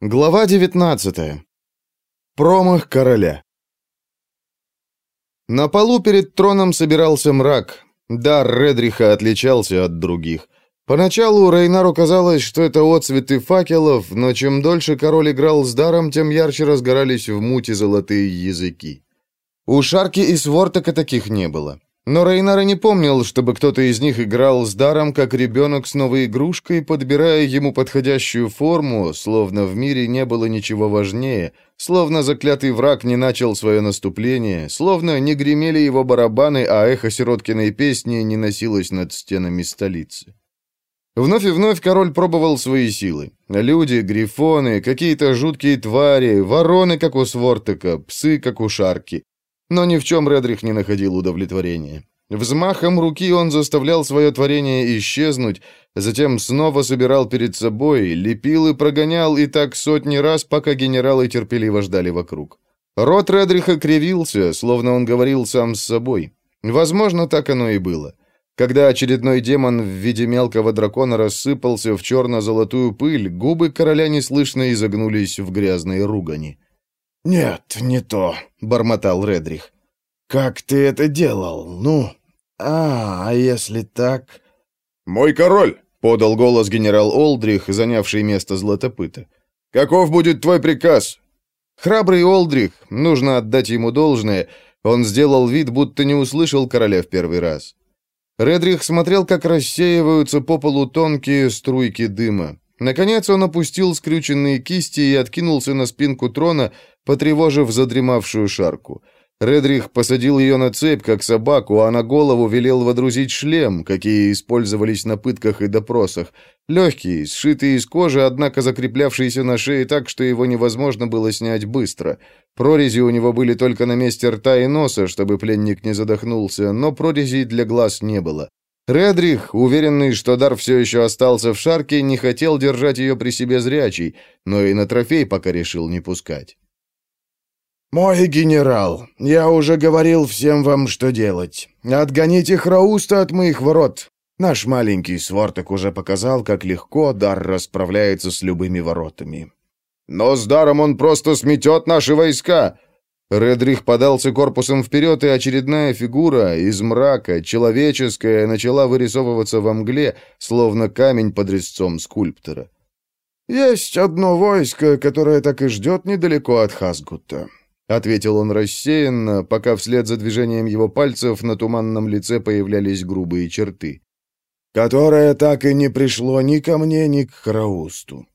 Глава 19. Промах короля. На полу перед троном собирался мрак. Дар Редриха отличался от других. Поначалу Рейнару казалось, что это отцветы факелов, но чем дольше король играл с даром, тем ярче разгорались в муте золотые языки. У Шарки и Свортака таких не было. Но Рейнара не помнил, чтобы кто-то из них играл с даром, как ребенок с новой игрушкой, подбирая ему подходящую форму, словно в мире не было ничего важнее, словно заклятый враг не начал свое наступление, словно не гремели его барабаны, а эхо сироткиной песни не носилось над стенами столицы. Вновь и вновь король пробовал свои силы. Люди, грифоны, какие-то жуткие твари, вороны, как у Свортека, псы, как у Шарки. Но ни в чем Редрих не находил удовлетворения. Взмахом руки он заставлял свое творение исчезнуть, затем снова собирал перед собой, лепил и прогонял, и так сотни раз, пока генералы терпеливо ждали вокруг. Рот Редриха кривился, словно он говорил сам с собой. Возможно, так оно и было. Когда очередной демон в виде мелкого дракона рассыпался в черно-золотую пыль, губы короля неслышно изогнулись в грязной ругани. «Нет, не то», — бормотал Редрих. «Как ты это делал? Ну? А, а если так...» «Мой король!» — подал голос генерал Олдрих, занявший место златопыта. «Каков будет твой приказ?» Храбрый Олдрих, нужно отдать ему должное, он сделал вид, будто не услышал короля в первый раз. Редрих смотрел, как рассеиваются по полу тонкие струйки дыма. Наконец он опустил скрюченные кисти и откинулся на спинку трона, потревожив задремавшую шарку. Редрих посадил ее на цепь, как собаку, а на голову велел водрузить шлем, какие использовались на пытках и допросах. Легкий, сшитый из кожи, однако закреплявшийся на шее так, что его невозможно было снять быстро. Прорези у него были только на месте рта и носа, чтобы пленник не задохнулся, но прорезей для глаз не было. Редрих, уверенный, что дар все еще остался в шарке, не хотел держать ее при себе зрячей, но и на трофей пока решил не пускать. «Мой генерал, я уже говорил всем вам, что делать. Отгоните Храуста от моих ворот. Наш маленький сворток уже показал, как легко дар расправляется с любыми воротами». «Но с даром он просто сметет наши войска!» Редрих подался корпусом вперед, и очередная фигура из мрака, человеческая, начала вырисовываться во мгле, словно камень под резцом скульптора. «Есть одно войско, которое так и ждет недалеко от Хасгута. — ответил он рассеянно, пока вслед за движением его пальцев на туманном лице появлялись грубые черты. «Которое так и не пришло ни ко мне, ни к Храусту».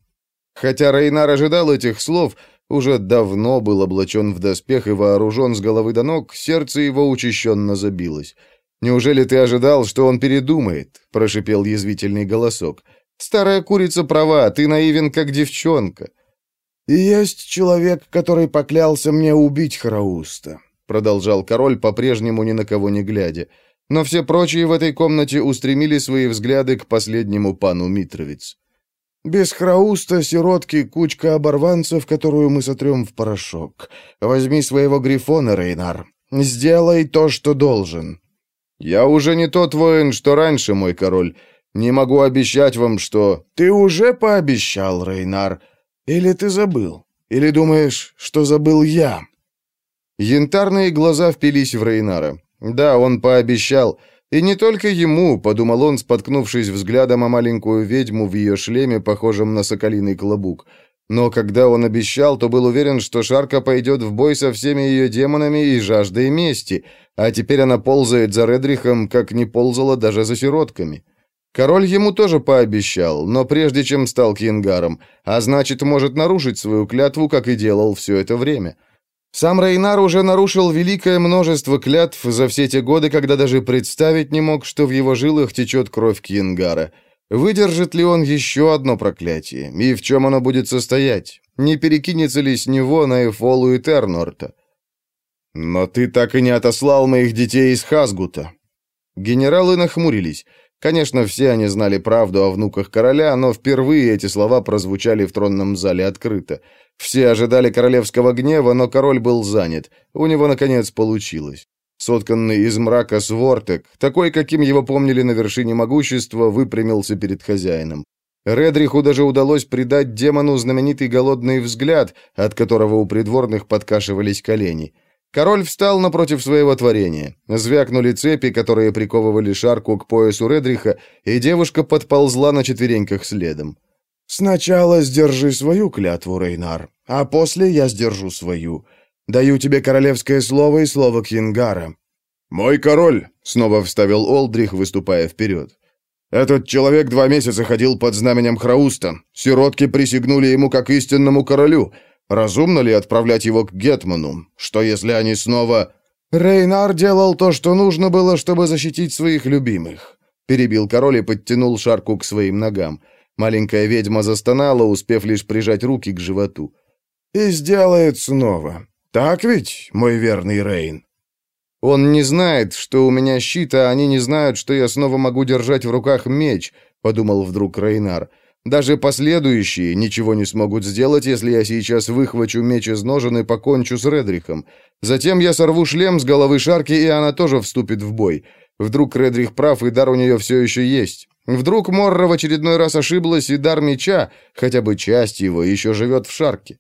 Хотя Рейнар ожидал этих слов, уже давно был облачен в доспех и вооружен с головы до ног, сердце его учащенно забилось. «Неужели ты ожидал, что он передумает?» — прошипел язвительный голосок. «Старая курица права, ты наивен, как девчонка». «И есть человек, который поклялся мне убить Харауста», продолжал король, по-прежнему ни на кого не глядя. Но все прочие в этой комнате устремили свои взгляды к последнему пану Митровец. «Без Храуста, сиротки, кучка оборванцев, которую мы сотрем в порошок. Возьми своего грифона, Рейнар. Сделай то, что должен». «Я уже не тот воин, что раньше, мой король. Не могу обещать вам, что...» «Ты уже пообещал, Рейнар. Или ты забыл? Или думаешь, что забыл я?» Янтарные глаза впились в Рейнара. Да, он пообещал. И не только ему, подумал он, споткнувшись взглядом о маленькую ведьму в ее шлеме, похожем на соколиный клобук. Но когда он обещал, то был уверен, что Шарка пойдет в бой со всеми ее демонами и жаждой мести, а теперь она ползает за Редрихом, как не ползала даже за сиротками. Король ему тоже пообещал, но прежде чем стал кингаром, а значит, может нарушить свою клятву, как и делал все это время. Сам Рейнар уже нарушил великое множество клятв за все те годы, когда даже представить не мог, что в его жилах течет кровь Кингара. Выдержит ли он еще одно проклятие? И в чем оно будет состоять? Не перекинется ли с него на Эфолу и Тернорта? «Но ты так и не отослал моих детей из Хазгута». Генералы нахмурились. Конечно, все они знали правду о внуках короля, но впервые эти слова прозвучали в тронном зале открыто. Все ожидали королевского гнева, но король был занят. У него, наконец, получилось. Сотканный из мрака свортек, такой, каким его помнили на вершине могущества, выпрямился перед хозяином. Редриху даже удалось придать демону знаменитый голодный взгляд, от которого у придворных подкашивались колени. Король встал напротив своего творения. Звякнули цепи, которые приковывали шарку к поясу Редриха, и девушка подползла на четвереньках следом. «Сначала сдержи свою клятву, Рейнар, а после я сдержу свою. Даю тебе королевское слово и слово Кингара». «Мой король!» — снова вставил Олдрих, выступая вперед. Этот человек два месяца ходил под знаменем Храуста. Сиротки присягнули ему как истинному королю. Разумно ли отправлять его к Гетману? Что если они снова... Рейнар делал то, что нужно было, чтобы защитить своих любимых. Перебил король и подтянул шарку к своим ногам. Маленькая ведьма застонала, успев лишь прижать руки к животу. «И сделает снова. Так ведь, мой верный Рейн?» Он не знает, что у меня щит, а они не знают, что я снова могу держать в руках меч, подумал вдруг Рейнар. Даже последующие ничего не смогут сделать, если я сейчас выхвачу меч из ножен и покончу с Редрихом. Затем я сорву шлем с головы Шарки, и она тоже вступит в бой. Вдруг Редрих прав, и дар у нее все еще есть. Вдруг Морра в очередной раз ошиблась, и дар меча, хотя бы часть его, еще живет в Шарке.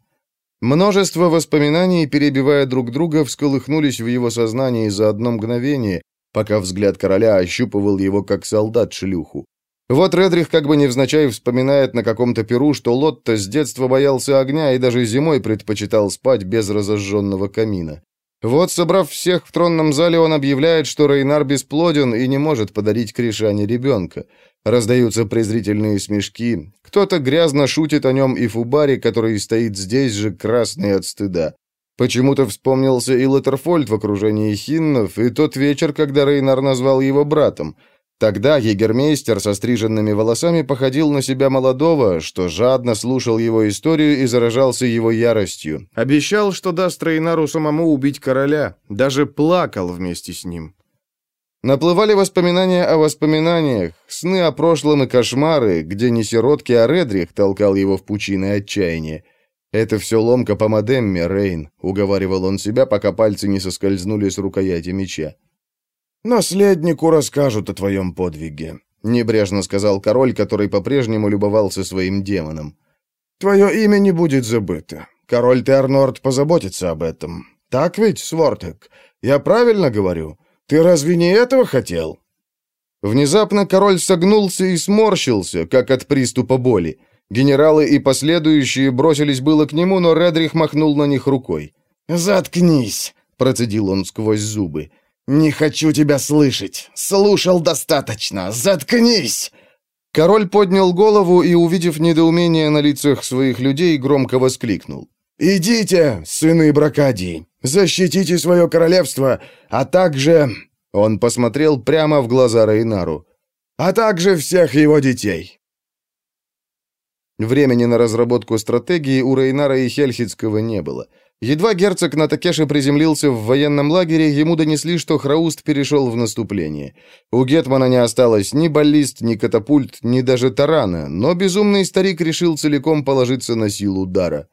Множество воспоминаний, перебивая друг друга, всколыхнулись в его сознании за одно мгновение, пока взгляд короля ощупывал его как солдат шлюху. Вот Редрих как бы невзначай вспоминает на каком-то перу, что Лотто с детства боялся огня и даже зимой предпочитал спать без разожженного камина. Вот, собрав всех в тронном зале, он объявляет, что Рейнар бесплоден и не может подарить Кришане ребенка. Раздаются презрительные смешки. Кто-то грязно шутит о нем и Фубаре, который стоит здесь же, красный от стыда. Почему-то вспомнился и Латерфольд в окружении хиннов, и тот вечер, когда Рейнар назвал его братом. Тогда егермейстер со стриженными волосами походил на себя молодого, что жадно слушал его историю и заражался его яростью. Обещал, что даст Рейнару самому убить короля, даже плакал вместе с ним. Наплывали воспоминания о воспоминаниях, сны о прошлом и кошмары, где не сиротки, а Редрих толкал его в пучины отчаяния. «Это все ломка по модемме, Рейн», — уговаривал он себя, пока пальцы не соскользнули с рукояти меча. «Наследнику расскажут о твоем подвиге», — небрежно сказал король, который по-прежнему любовался своим демоном. «Твое имя не будет забыто. Король Тернорд позаботится об этом. Так ведь, Свортек? Я правильно говорю?» Ты разве не этого хотел?» Внезапно король согнулся и сморщился, как от приступа боли. Генералы и последующие бросились было к нему, но Редрих махнул на них рукой. «Заткнись!» — процедил он сквозь зубы. «Не хочу тебя слышать! Слушал достаточно! Заткнись!» Король поднял голову и, увидев недоумение на лицах своих людей, громко воскликнул. «Идите, сыны Бракадии, защитите свое королевство, а также...» Он посмотрел прямо в глаза Рейнару. «А также всех его детей». Времени на разработку стратегии у Рейнара и Хельхицкого не было. Едва герцог Натакеши приземлился в военном лагере, ему донесли, что Храуст перешел в наступление. У Гетмана не осталось ни баллист, ни катапульт, ни даже тарана, но безумный старик решил целиком положиться на силу удара.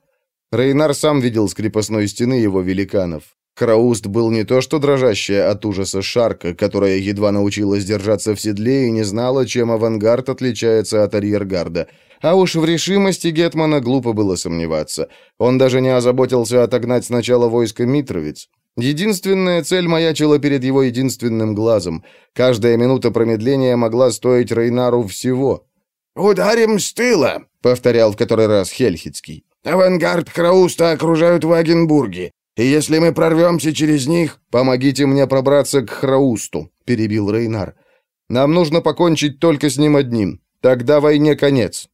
Рейнар сам видел с крепостной стены его великанов. Крауст был не то что дрожащая от ужаса шарка, которая едва научилась держаться в седле и не знала, чем авангард отличается от арьергарда. А уж в решимости Гетмана глупо было сомневаться. Он даже не озаботился отогнать сначала войско Митровиц. Единственная цель маячила перед его единственным глазом. Каждая минута промедления могла стоить Рейнару всего. «Ударим с тыла», — повторял в который раз Хельхицкий. Авангард Храуста окружают Вагенбурги, и если мы прорвемся через них...» «Помогите мне пробраться к Храусту», — перебил Рейнар. «Нам нужно покончить только с ним одним. Тогда войне конец».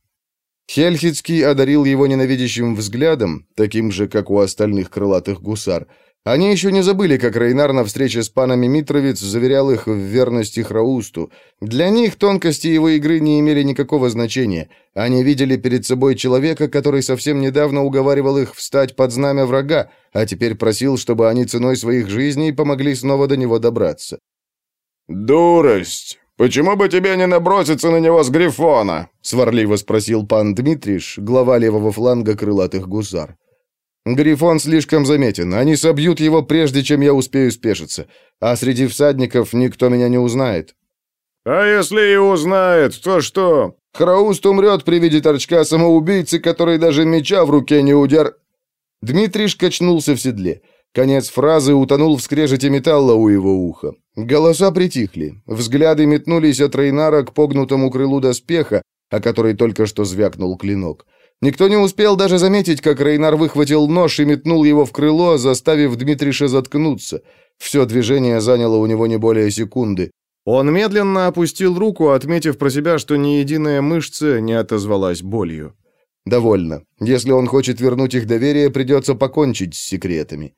Хельхицкий одарил его ненавидящим взглядом, таким же, как у остальных крылатых гусар, — они еще не забыли, как Рейнар на встрече с панами Митровиц заверял их в верности Храусту. Для них тонкости его игры не имели никакого значения. Они видели перед собой человека, который совсем недавно уговаривал их встать под знамя врага, а теперь просил, чтобы они ценой своих жизней помогли снова до него добраться. «Дурость! Почему бы тебе не наброситься на него с Грифона?» — сварливо спросил пан Дмитриш, глава левого фланга крылатых гусар. Грифон слишком заметен. Они собьют его, прежде чем я успею спешиться. А среди всадников никто меня не узнает». «А если и узнает, то что? Храуст умрет при виде торчка самоубийцы, который даже меча в руке не удер...» Дмитрий качнулся в седле. Конец фразы утонул в скрежете металла у его уха. Голоса притихли. Взгляды метнулись от Рейнара к погнутому крылу доспеха, о который только что звякнул клинок. Никто не успел даже заметить, как Рейнар выхватил нож и метнул его в крыло, заставив Дмитриша заткнуться. Все движение заняло у него не более секунды. Он медленно опустил руку, отметив про себя, что ни единая мышца не отозвалась болью. Довольно. Если он хочет вернуть их доверие, придется покончить с секретами.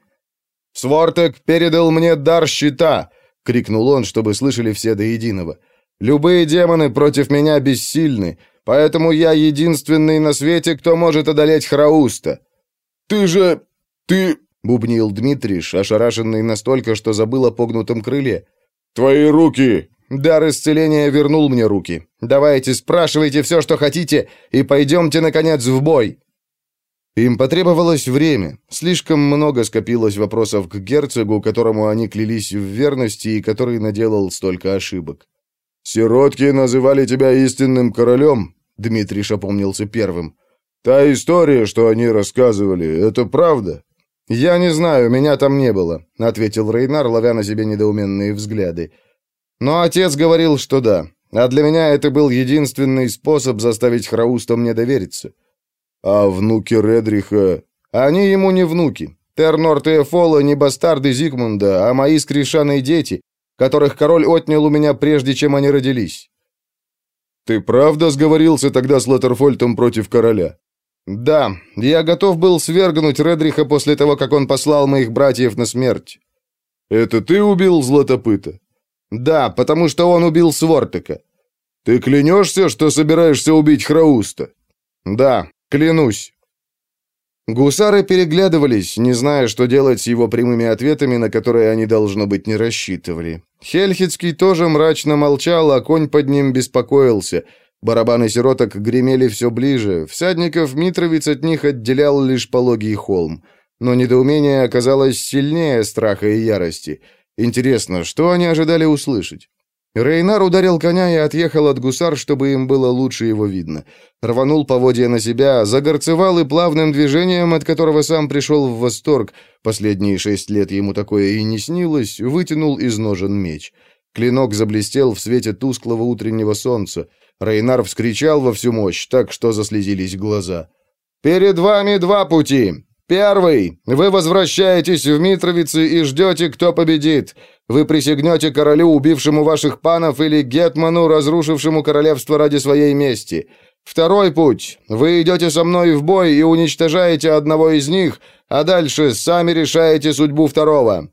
«Свортек передал мне дар щита!» — крикнул он, чтобы слышали все до единого. «Любые демоны против меня бессильны, поэтому я единственный на свете, кто может одолеть Храуста». «Ты же... ты...» — бубнил Дмитриш, ошарашенный настолько, что забыл о погнутом крыле. «Твои руки!» «Дар исцеления вернул мне руки. Давайте, спрашивайте все, что хотите, и пойдемте, наконец, в бой!» Им потребовалось время. Слишком много скопилось вопросов к герцогу, которому они клялись в верности и который наделал столько ошибок. «Сиротки называли тебя истинным королем», — Дмитрий шапомнился первым. «Та история, что они рассказывали, это правда?» «Я не знаю, меня там не было», — ответил Рейнар, ловя на себе недоуменные взгляды. «Но отец говорил, что да. А для меня это был единственный способ заставить Храуста мне довериться». А внуки Редриха... Они ему не внуки. Тернорт и Эфола не бастарды Зигмунда, а мои скрешаные дети, которых король отнял у меня прежде, чем они родились. Ты правда сговорился тогда с Латерфольтом против короля? Да, я готов был свергнуть Редриха после того, как он послал моих братьев на смерть. Это ты убил Златопыта? Да, потому что он убил Свортека. Ты клянешься, что собираешься убить Храуста? Да, Клянусь. Гусары переглядывались, не зная, что делать с его прямыми ответами, на которые они, должно быть, не рассчитывали. Хельхицкий тоже мрачно молчал, а конь под ним беспокоился. Барабаны сироток гремели все ближе. Всадников Митровиц от них отделял лишь пологий холм. Но недоумение оказалось сильнее страха и ярости. Интересно, что они ожидали услышать? Рейнар ударил коня и отъехал от гусар, чтобы им было лучше его видно. Рванул поводья на себя, загорцевал и плавным движением, от которого сам пришел в восторг, последние шесть лет ему такое и не снилось, вытянул из ножен меч. Клинок заблестел в свете тусклого утреннего солнца. Рейнар вскричал во всю мощь, так что заслезились глаза. «Перед вами два пути. Первый. Вы возвращаетесь в Митровицы и ждете, кто победит. Вы присягнете королю, убившему ваших панов, или гетману, разрушившему королевство ради своей мести. Второй путь. Вы идете со мной в бой и уничтожаете одного из них, а дальше сами решаете судьбу второго».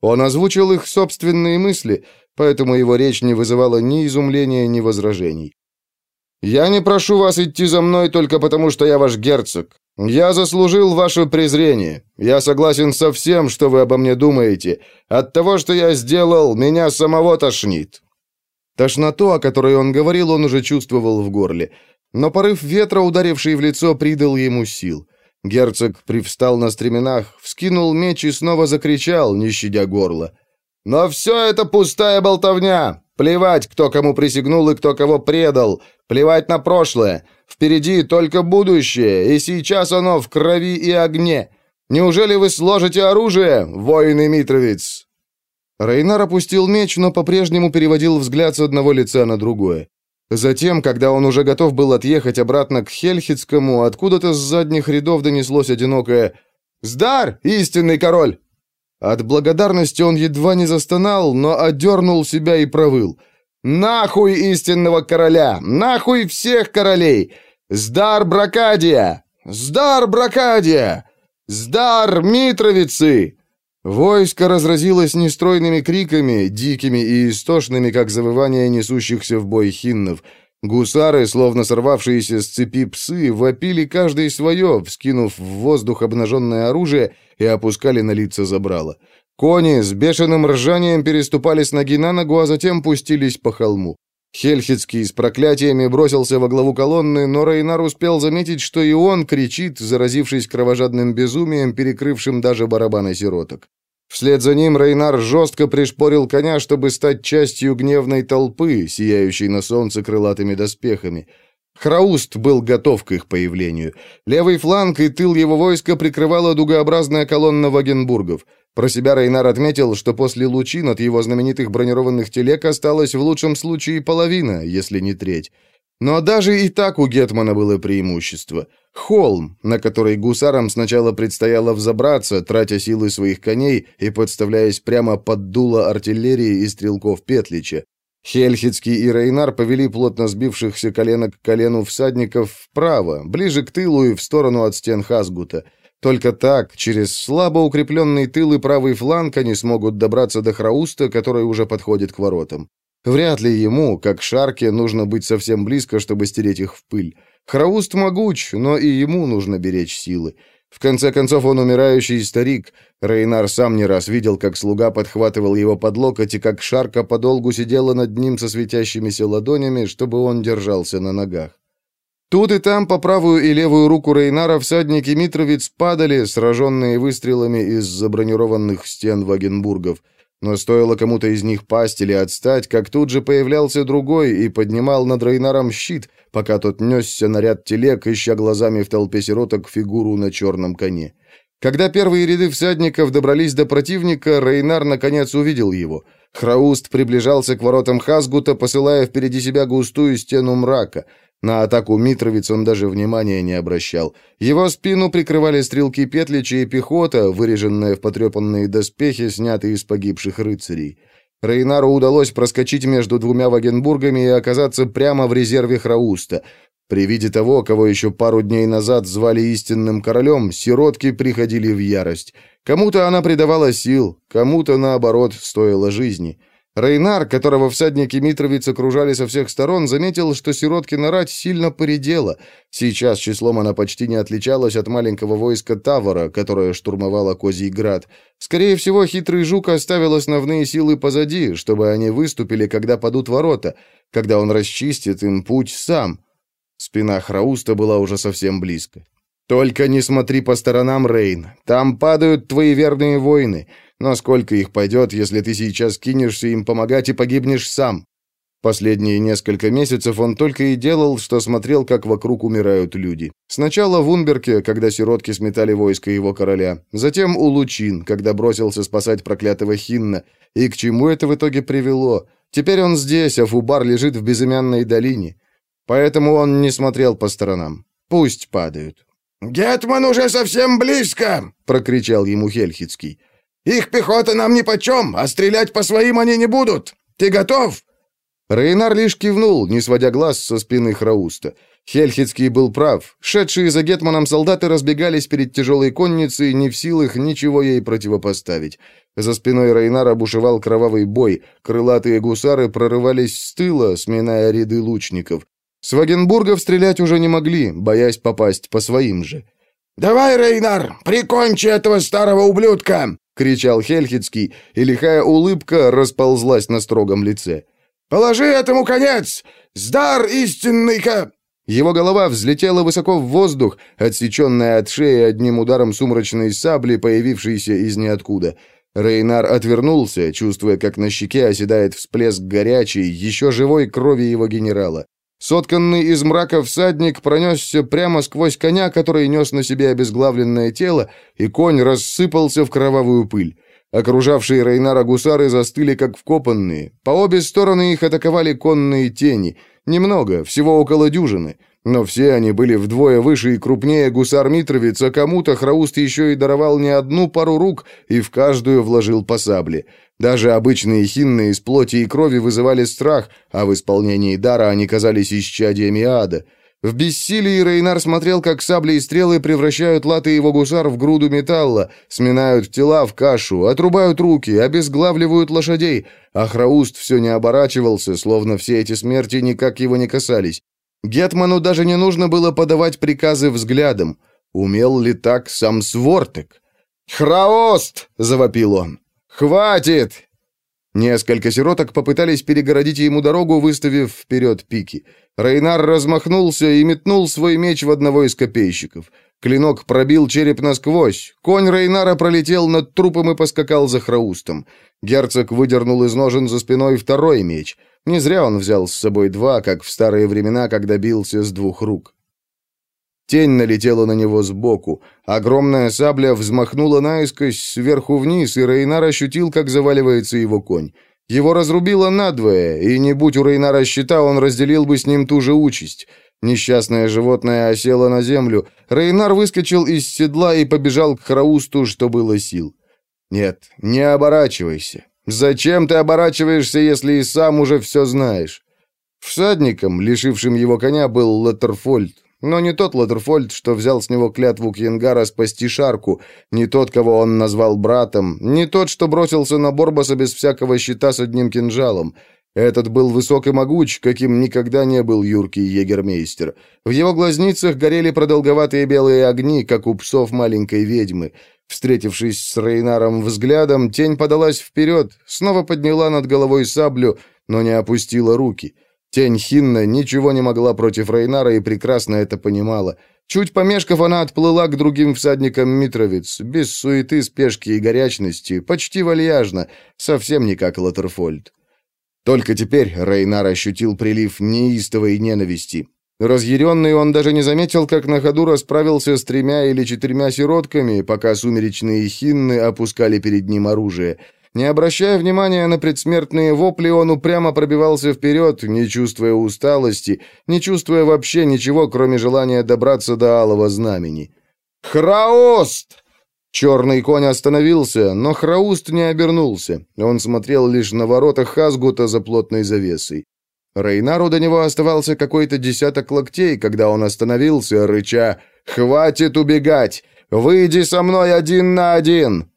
Он озвучил их собственные мысли, поэтому его речь не вызывала ни изумления, ни возражений. «Я не прошу вас идти за мной только потому, что я ваш герцог. «Я заслужил ваше презрение. Я согласен со всем, что вы обо мне думаете. От того, что я сделал, меня самого тошнит». Тошноту, о которой он говорил, он уже чувствовал в горле. Но порыв ветра, ударивший в лицо, придал ему сил. Герцог привстал на стременах, вскинул меч и снова закричал, не щадя горла. «Но все это пустая болтовня! Плевать, кто кому присягнул и кто кого предал! Плевать на прошлое! Впереди только будущее, и сейчас оно в крови и огне. Неужели вы сложите оружие, воины Митровиц?» Рейнар опустил меч, но по-прежнему переводил взгляд с одного лица на другое. Затем, когда он уже готов был отъехать обратно к Хельхицкому, откуда-то с задних рядов донеслось одинокое «Сдар, истинный король!» От благодарности он едва не застонал, но одернул себя и провыл – Нахуй истинного короля! Нахуй всех королей! Сдар Бракадия! Сдар Бракадия! Сдар Митровицы!» Войско разразилось нестройными криками, дикими и истошными, как завывание несущихся в бой хиннов. Гусары, словно сорвавшиеся с цепи псы, вопили каждый свое, вскинув в воздух обнаженное оружие и опускали на лица забрала. Кони с бешеным ржанием переступали с ноги на ногу, а затем пустились по холму. Хельхицкий с проклятиями бросился во главу колонны, но Рейнар успел заметить, что и он кричит, заразившись кровожадным безумием, перекрывшим даже барабаны сироток. Вслед за ним Рейнар жестко пришпорил коня, чтобы стать частью гневной толпы, сияющей на солнце крылатыми доспехами. Храуст был готов к их появлению. Левый фланг и тыл его войска прикрывала дугообразная колонна вагенбургов. Про себя Рейнар отметил, что после лучин от его знаменитых бронированных телег осталась в лучшем случае половина, если не треть. Но даже и так у Гетмана было преимущество. Холм, на который гусарам сначала предстояло взобраться, тратя силы своих коней и подставляясь прямо под дуло артиллерии и стрелков Петлича. Хельхицкий и Рейнар повели плотно сбившихся колено к колену всадников вправо, ближе к тылу и в сторону от стен Хазгута. Только так, через слабо укрепленный тыл и правый фланг, они смогут добраться до Храуста, который уже подходит к воротам. Вряд ли ему, как Шарке, нужно быть совсем близко, чтобы стереть их в пыль. Храуст могуч, но и ему нужно беречь силы. В конце концов, он умирающий старик. Рейнар сам не раз видел, как слуга подхватывал его под локоть, и как Шарка подолгу сидела над ним со светящимися ладонями, чтобы он держался на ногах. Тут и там по правую и левую руку Рейнара всадники Митровиц падали, сраженные выстрелами из забронированных стен Вагенбургов. Но стоило кому-то из них пасть или отстать, как тут же появлялся другой и поднимал над Рейнаром щит, пока тот несся на ряд телег, ища глазами в толпе сироток фигуру на черном коне. Когда первые ряды всадников добрались до противника, Рейнар наконец увидел его. Храуст приближался к воротам Хазгута, посылая впереди себя густую стену мрака — на атаку Митровиц он даже внимания не обращал. Его спину прикрывали стрелки Петлича и пехота, выреженная в потрепанные доспехи, снятые из погибших рыцарей. Рейнару удалось проскочить между двумя Вагенбургами и оказаться прямо в резерве Храуста. При виде того, кого еще пару дней назад звали истинным королем, сиротки приходили в ярость. Кому-то она придавала сил, кому-то, наоборот, стоила жизни. Рейнар, которого всадники Митровиц окружали со всех сторон, заметил, что сироткина рать сильно поредела. Сейчас числом она почти не отличалась от маленького войска Тавара, которое штурмовало Козий Град. Скорее всего, хитрый жук оставил основные силы позади, чтобы они выступили, когда падут ворота, когда он расчистит им путь сам. Спина Храуста была уже совсем близко. «Только не смотри по сторонам, Рейн. Там падают твои верные воины. Но сколько их пойдет, если ты сейчас кинешься им помогать и погибнешь сам?» Последние несколько месяцев он только и делал, что смотрел, как вокруг умирают люди. Сначала в Унберке, когда сиротки сметали войско его короля, затем у Лучин, когда бросился спасать проклятого Хинна. И к чему это в итоге привело? Теперь он здесь, а Фубар лежит в безымянной долине. Поэтому он не смотрел по сторонам. Пусть падают. «Гетман уже совсем близко!» — прокричал ему Хельхицкий. «Их пехота нам нипочем, а стрелять по своим они не будут! Ты готов?» Рейнар лишь кивнул, не сводя глаз со спины Храуста. Хельхицкий был прав. Шедшие за Гетманом солдаты разбегались перед тяжелой конницей, не в силах ничего ей противопоставить. За спиной Рейнара бушевал кровавый бой. Крылатые гусары прорывались с тыла, сминая ряды лучников. С Вагенбургов стрелять уже не могли, боясь попасть по своим же. «Давай, Рейнар, прикончи этого старого ублюдка!» — кричал Хельхицкий, и лихая улыбка расползлась на строгом лице. «Положи этому конец! Сдар истинный-ка!» Его голова взлетела высоко в воздух, отсеченная от шеи одним ударом сумрачной сабли, появившейся из ниоткуда. Рейнар отвернулся, чувствуя, как на щеке оседает всплеск горячей, еще живой крови его генерала. Сотканный из мрака всадник пронесся прямо сквозь коня, который нес на себе обезглавленное тело, и конь рассыпался в кровавую пыль. Окружавшие Рейнара гусары застыли, как вкопанные. По обе стороны их атаковали конные тени. Немного, всего около дюжины. Но все они были вдвое выше и крупнее гусар Митровиц, а кому-то Храуст еще и даровал не одну пару рук и в каждую вложил по сабле. Даже обычные хинны из плоти и крови вызывали страх, а в исполнении дара они казались исчадиями ада. В бессилии Рейнар смотрел, как сабли и стрелы превращают латы его гусар в груду металла, сминают тела в кашу, отрубают руки, обезглавливают лошадей, а Храуст все не оборачивался, словно все эти смерти никак его не касались. Гетману даже не нужно было подавать приказы взглядом. Умел ли так сам Свортек? «Храост!» — завопил он. «Хватит!» Несколько сироток попытались перегородить ему дорогу, выставив вперед пики. Рейнар размахнулся и метнул свой меч в одного из копейщиков. Клинок пробил череп насквозь. Конь Рейнара пролетел над трупом и поскакал за Храустом. Герцог выдернул из ножен за спиной второй меч. Не зря он взял с собой два, как в старые времена, когда бился с двух рук. Тень налетела на него сбоку. Огромная сабля взмахнула наискось сверху вниз, и Рейнар ощутил, как заваливается его конь. Его разрубило надвое, и не будь у Рейнара щита, он разделил бы с ним ту же участь. Несчастное животное осело на землю. Рейнар выскочил из седла и побежал к Храусту, что было сил. «Нет, не оборачивайся. Зачем ты оборачиваешься, если и сам уже все знаешь?» Всадником, лишившим его коня, был Латерфольд, но не тот Латерфольд, что взял с него клятву Кьенгара спасти Шарку, не тот, кого он назвал братом, не тот, что бросился на Борбаса без всякого щита с одним кинжалом. Этот был высок и могуч, каким никогда не был юркий егермейстер. В его глазницах горели продолговатые белые огни, как у псов маленькой ведьмы. Встретившись с Рейнаром взглядом, тень подалась вперед, снова подняла над головой саблю, но не опустила руки. Тень Хинна ничего не могла против Рейнара и прекрасно это понимала. Чуть помешков, она отплыла к другим всадникам Митровиц, без суеты, спешки и горячности, почти вальяжно, совсем не как Латерфольд. Только теперь Рейнар ощутил прилив неистовой ненависти. Разъяренный он даже не заметил, как на ходу расправился с тремя или четырьмя сиротками, пока сумеречные хинны опускали перед ним оружие — не обращая внимания на предсмертные вопли, он упрямо пробивался вперед, не чувствуя усталости, не чувствуя вообще ничего, кроме желания добраться до алого знамени. «Храост!» Черный конь остановился, но Храуст не обернулся. Он смотрел лишь на ворота Хазгута за плотной завесой. Рейнару до него оставался какой-то десяток локтей, когда он остановился, рыча «Хватит убегать! Выйди со мной один на один!»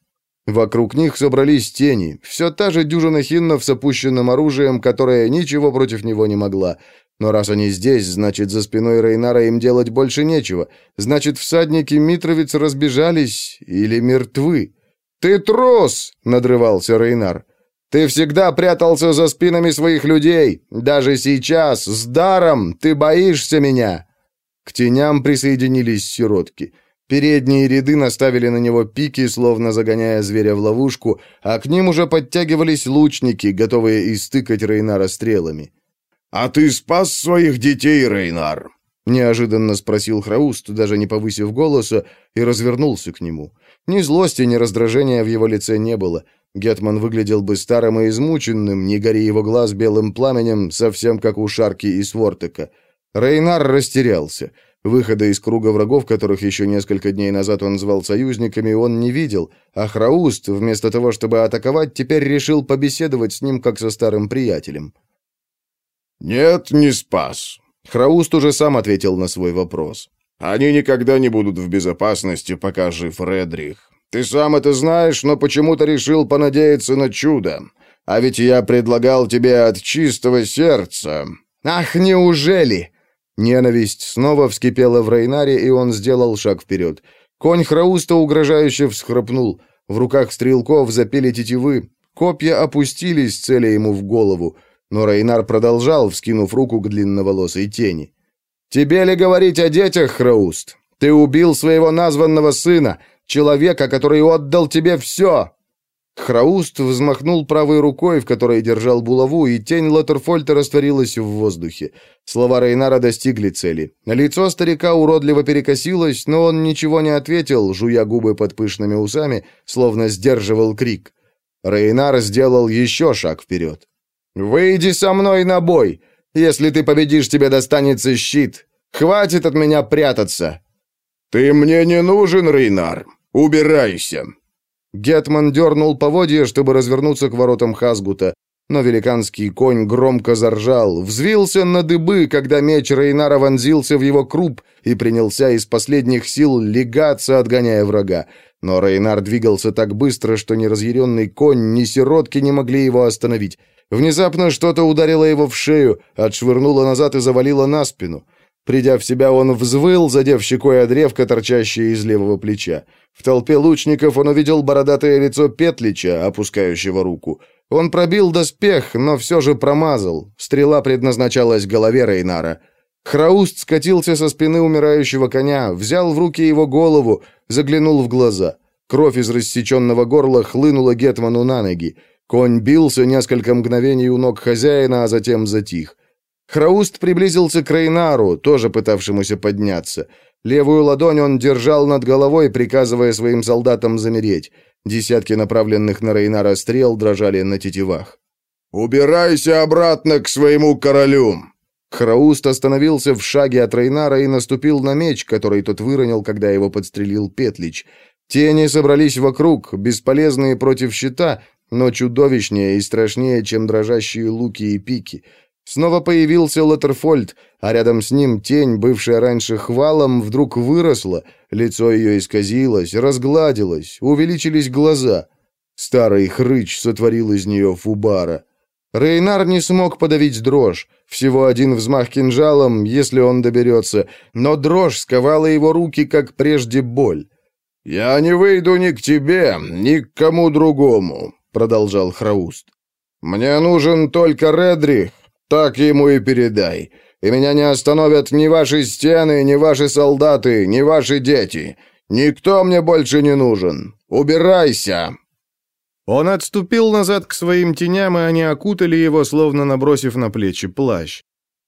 Вокруг них собрались тени, все та же дюжина хиннов с опущенным оружием, которая ничего против него не могла. Но раз они здесь, значит, за спиной Рейнара им делать больше нечего. Значит, всадники Митровиц разбежались или мертвы. «Ты трус!» — надрывался Рейнар. «Ты всегда прятался за спинами своих людей. Даже сейчас, с даром, ты боишься меня!» К теням присоединились сиротки — Передние ряды наставили на него пики, словно загоняя зверя в ловушку, а к ним уже подтягивались лучники, готовые истыкать Рейнара стрелами. «А ты спас своих детей, Рейнар?» — неожиданно спросил Храуст, даже не повысив голоса, и развернулся к нему. Ни злости, ни раздражения в его лице не было. Гетман выглядел бы старым и измученным, не гори его глаз белым пламенем, совсем как у Шарки и Свортека. Рейнар растерялся. Выхода из круга врагов, которых еще несколько дней назад он звал союзниками, он не видел, а Храуст, вместо того, чтобы атаковать, теперь решил побеседовать с ним, как со старым приятелем. «Нет, не спас». Храуст уже сам ответил на свой вопрос. «Они никогда не будут в безопасности, пока жив Редрих. Ты сам это знаешь, но почему-то решил понадеяться на чудо. А ведь я предлагал тебе от чистого сердца». «Ах, неужели?» Ненависть снова вскипела в Рейнаре, и он сделал шаг вперед. Конь Храуста угрожающе всхрапнул. В руках стрелков запели тетивы. Копья опустились, целя ему в голову. Но Рейнар продолжал, вскинув руку к длинноволосой тени. «Тебе ли говорить о детях, Храуст? Ты убил своего названного сына, человека, который отдал тебе все!» Храуст взмахнул правой рукой, в которой держал булаву, и тень Латерфольта растворилась в воздухе. Слова Рейнара достигли цели. Лицо старика уродливо перекосилось, но он ничего не ответил, жуя губы под пышными усами, словно сдерживал крик. Рейнар сделал еще шаг вперед. «Выйди со мной на бой! Если ты победишь, тебе достанется щит! Хватит от меня прятаться!» «Ты мне не нужен, Рейнар! Убирайся!» Гетман дернул поводья, чтобы развернуться к воротам Хазгута, но великанский конь громко заржал, взвился на дыбы, когда меч Рейнара вонзился в его круп и принялся из последних сил легаться, отгоняя врага. Но Рейнар двигался так быстро, что ни разъяренный конь, ни сиротки не могли его остановить. Внезапно что-то ударило его в шею, отшвырнуло назад и завалило на спину. Придя в себя, он взвыл, задев щекой о древко, из левого плеча. В толпе лучников он увидел бородатое лицо Петлича, опускающего руку. Он пробил доспех, но все же промазал. Стрела предназначалась голове Рейнара. Храуст скатился со спины умирающего коня, взял в руки его голову, заглянул в глаза. Кровь из рассеченного горла хлынула Гетману на ноги. Конь бился несколько мгновений у ног хозяина, а затем затих. Храуст приблизился к Рейнару, тоже пытавшемуся подняться. Левую ладонь он держал над головой, приказывая своим солдатам замереть. Десятки направленных на Рейнара стрел дрожали на тетивах. «Убирайся обратно к своему королю!» Храуст остановился в шаге от Рейнара и наступил на меч, который тот выронил, когда его подстрелил Петлич. Тени собрались вокруг, бесполезные против щита, но чудовищнее и страшнее, чем дрожащие луки и пики. Снова появился Латерфольд, а рядом с ним тень, бывшая раньше хвалом, вдруг выросла, лицо ее исказилось, разгладилось, увеличились глаза. Старый хрыч сотворил из нее фубара. Рейнар не смог подавить дрожь. Всего один взмах кинжалом, если он доберется, но дрожь сковала его руки, как прежде боль. «Я не выйду ни к тебе, ни к кому другому», — продолжал Храуст. «Мне нужен только Редрих, так ему и передай. И меня не остановят ни ваши стены, ни ваши солдаты, ни ваши дети. Никто мне больше не нужен. Убирайся!» Он отступил назад к своим теням, и они окутали его, словно набросив на плечи плащ.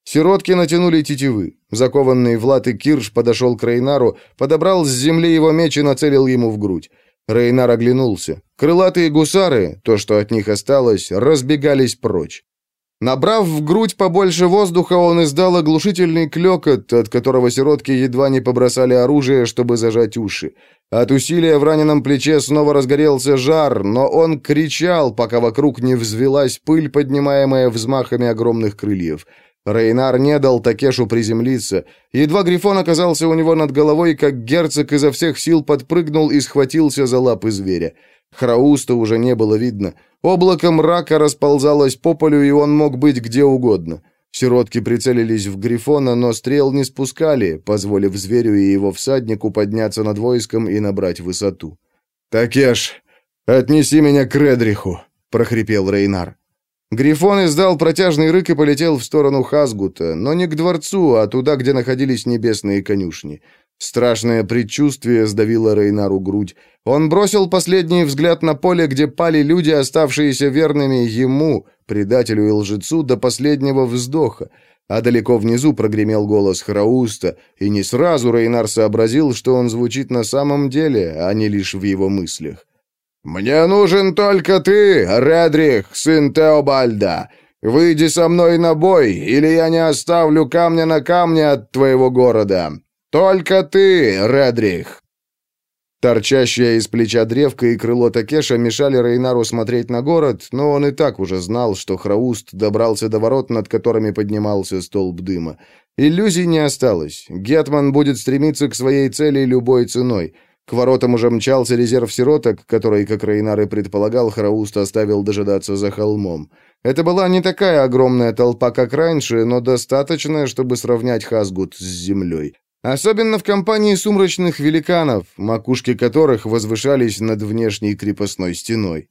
Сиротки натянули тетивы. Закованный в латы Кирш подошел к Рейнару, подобрал с земли его меч и нацелил ему в грудь. Рейнар оглянулся. Крылатые гусары, то, что от них осталось, разбегались прочь. Набрав в грудь побольше воздуха, он издал оглушительный клёкот, от которого сиротки едва не побросали оружие, чтобы зажать уши. От усилия в раненом плече снова разгорелся жар, но он кричал, пока вокруг не взвелась пыль, поднимаемая взмахами огромных крыльев. Рейнар не дал Такешу приземлиться. Едва Грифон оказался у него над головой, как герцог изо всех сил подпрыгнул и схватился за лапы зверя. Храуста уже не было видно. Облако мрака расползалось по полю, и он мог быть где угодно. Сиротки прицелились в Грифона, но стрел не спускали, позволив зверю и его всаднику подняться над войском и набрать высоту. «Такеш, отнеси меня к Редриху!» — прохрипел Рейнар. Грифон издал протяжный рык и полетел в сторону Хазгута, но не к дворцу, а туда, где находились небесные конюшни. Страшное предчувствие сдавило Рейнару грудь. Он бросил последний взгляд на поле, где пали люди, оставшиеся верными ему, предателю и лжецу, до последнего вздоха. А далеко внизу прогремел голос Храуста, и не сразу Рейнар сообразил, что он звучит на самом деле, а не лишь в его мыслях. «Мне нужен только ты, Редрих, сын Теобальда. Выйди со мной на бой, или я не оставлю камня на камне от твоего города. «Только ты, Редрих!» Торчащая из плеча древка и крыло Такеша мешали Рейнару смотреть на город, но он и так уже знал, что Храуст добрался до ворот, над которыми поднимался столб дыма. Иллюзий не осталось. Гетман будет стремиться к своей цели любой ценой. К воротам уже мчался резерв сироток, который, как Рейнар и предполагал, Храуст оставил дожидаться за холмом. Это была не такая огромная толпа, как раньше, но достаточная, чтобы сравнять Хазгут с землей. Особенно в компании сумрачных великанов, макушки которых возвышались над внешней крепостной стеной.